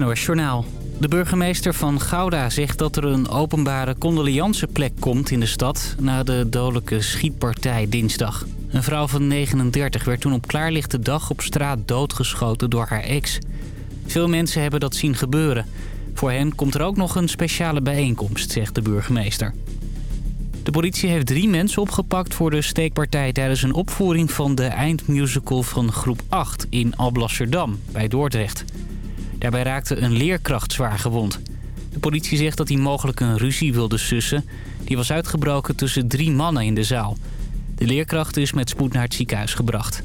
het De burgemeester van Gouda zegt dat er een openbare condoleanceplek komt in de stad... na de dodelijke schietpartij dinsdag. Een vrouw van 39 werd toen op klaarlichte dag op straat doodgeschoten door haar ex. Veel mensen hebben dat zien gebeuren. Voor hen komt er ook nog een speciale bijeenkomst, zegt de burgemeester. De politie heeft drie mensen opgepakt voor de steekpartij... tijdens een opvoering van de eindmusical van groep 8 in Alblasserdam bij Dordrecht... Daarbij raakte een leerkracht zwaar gewond. De politie zegt dat hij mogelijk een ruzie wilde sussen. Die was uitgebroken tussen drie mannen in de zaal. De leerkracht is met spoed naar het ziekenhuis gebracht.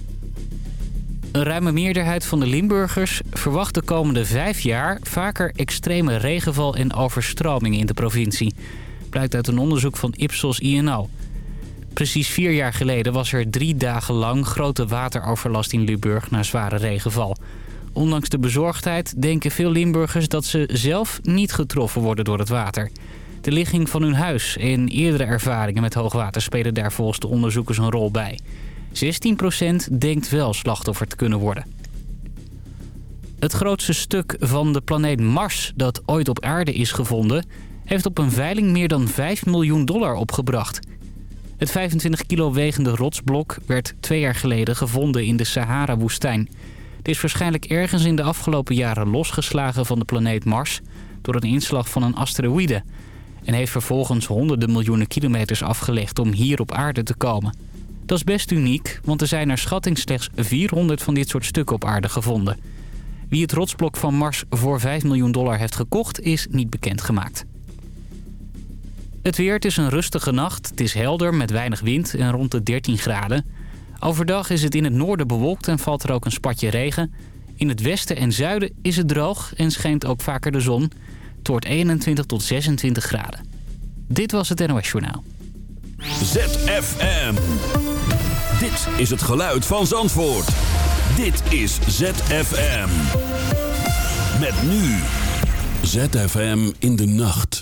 Een ruime meerderheid van de Limburgers verwacht de komende vijf jaar... vaker extreme regenval en overstromingen in de provincie. Blijkt uit een onderzoek van Ipsos INO. Precies vier jaar geleden was er drie dagen lang grote wateroverlast in Limburg na zware regenval. Ondanks de bezorgdheid denken veel Limburgers dat ze zelf niet getroffen worden door het water. De ligging van hun huis en eerdere ervaringen met hoogwater spelen daar volgens de onderzoekers een rol bij. 16% denkt wel slachtoffer te kunnen worden. Het grootste stuk van de planeet Mars dat ooit op aarde is gevonden... heeft op een veiling meer dan 5 miljoen dollar opgebracht. Het 25 kilo wegende rotsblok werd twee jaar geleden gevonden in de Sahara-woestijn is waarschijnlijk ergens in de afgelopen jaren losgeslagen van de planeet Mars... door een inslag van een asteroïde... en heeft vervolgens honderden miljoenen kilometers afgelegd om hier op aarde te komen. Dat is best uniek, want er zijn naar schatting slechts 400 van dit soort stukken op aarde gevonden. Wie het rotsblok van Mars voor 5 miljoen dollar heeft gekocht, is niet bekendgemaakt. Het weer, het is een rustige nacht. Het is helder met weinig wind en rond de 13 graden. Overdag is het in het noorden bewolkt en valt er ook een spatje regen. In het westen en zuiden is het droog en schijnt ook vaker de zon. Het 21 tot 26 graden. Dit was het NOS Journaal. ZFM. Dit is het geluid van Zandvoort. Dit is ZFM. Met nu. ZFM in de nacht.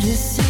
just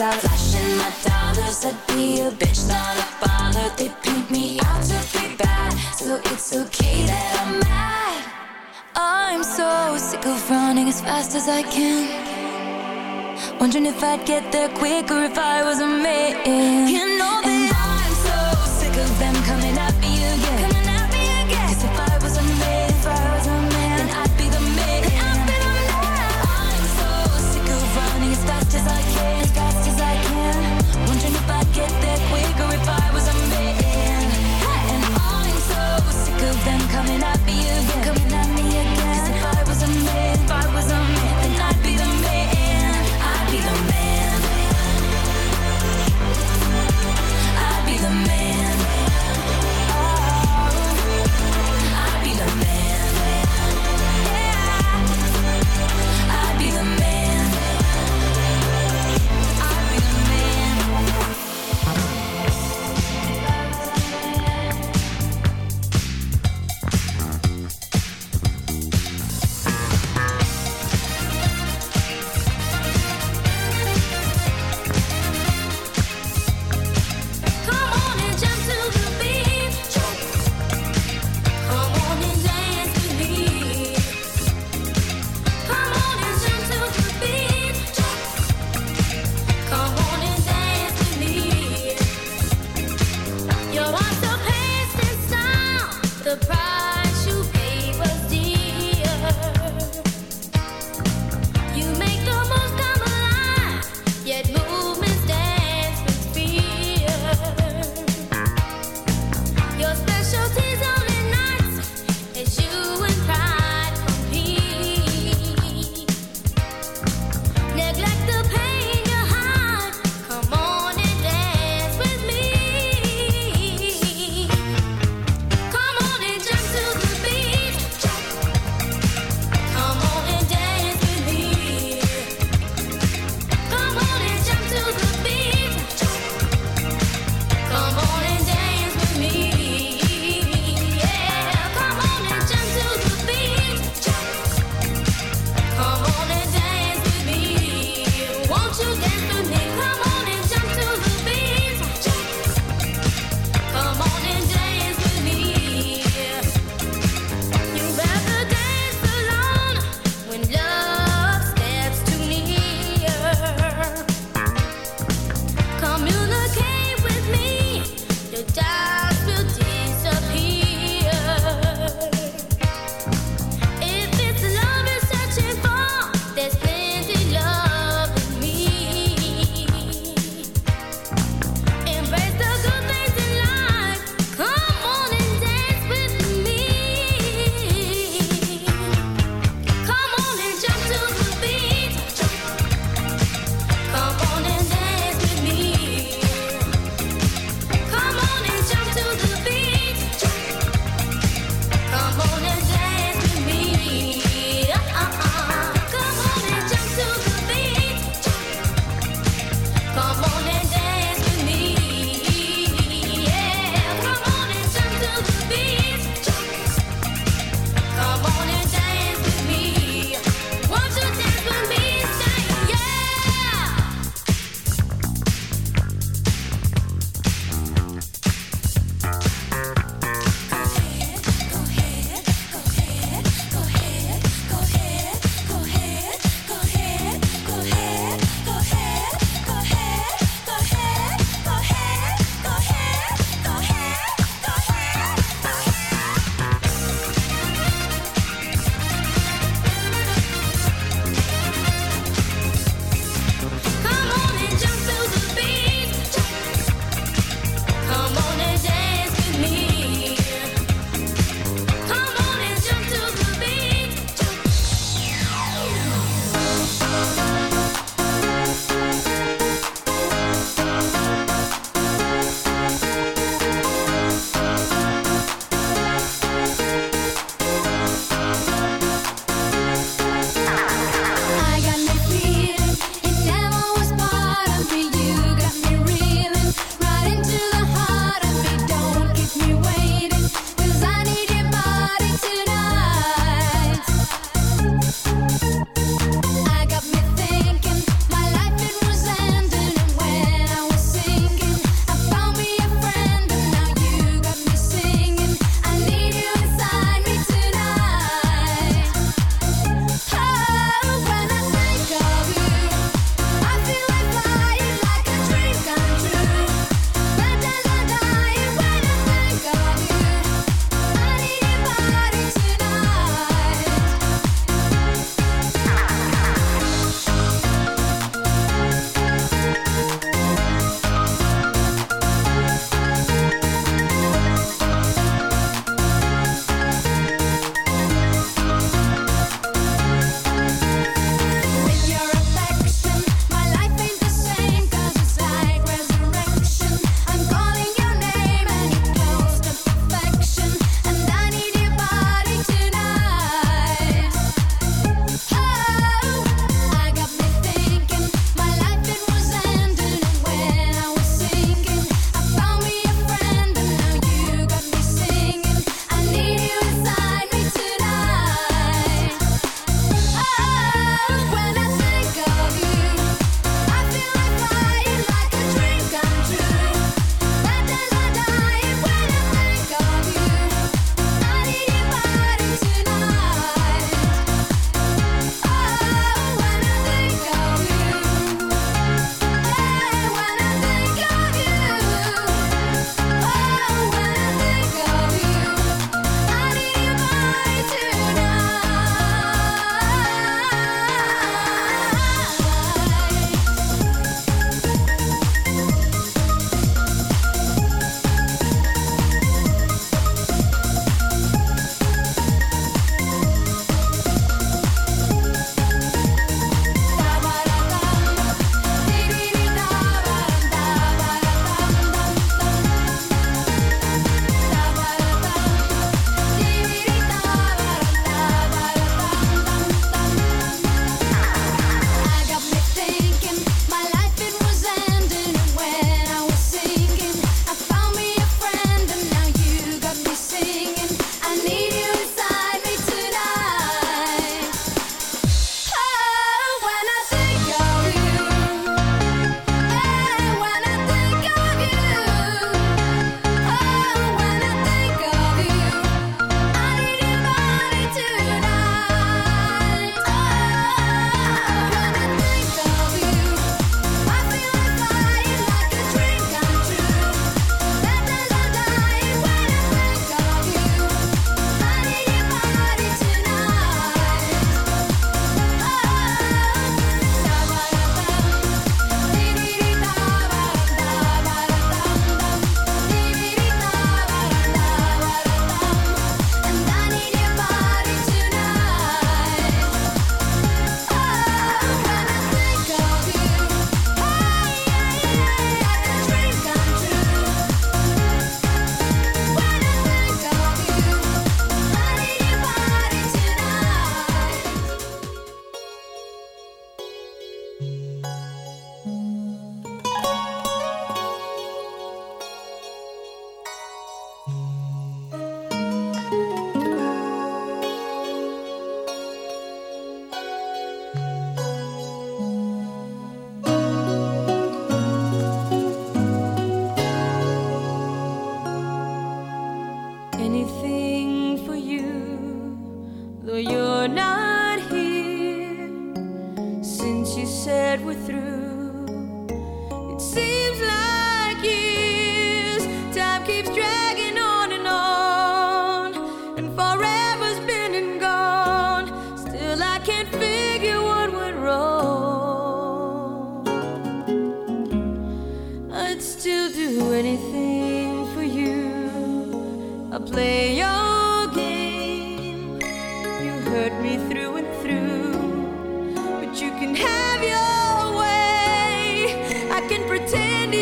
out Flashing my dollars, I'd be a bitch, not a baller They paint me out to be bad So it's okay that I'm mad I'm so sick of running as fast as I can Wondering if I'd get there quicker if I was a man You know that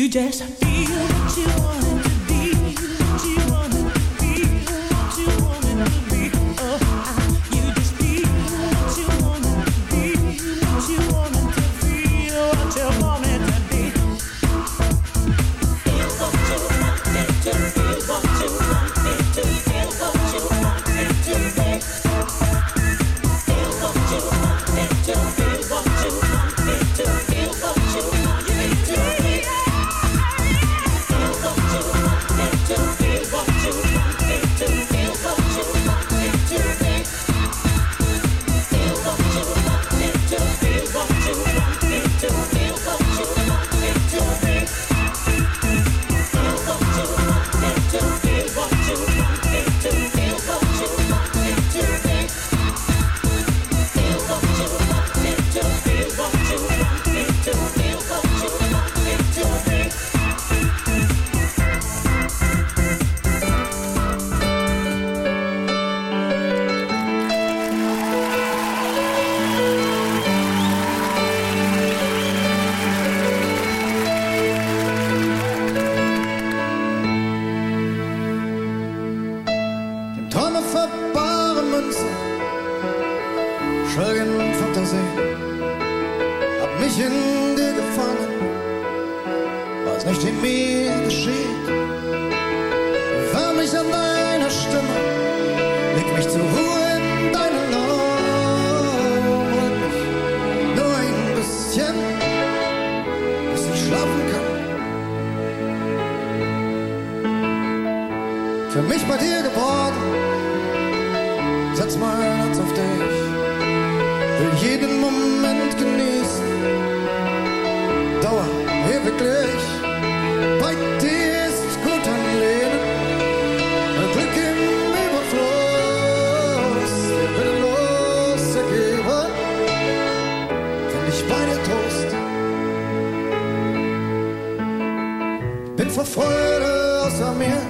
you just schlafen kann. Für mich bei dir geworden, setz mein Herz auf dich, will jeden Moment genießen, Dauer ewiglich, bei dir. verfolge außer mir.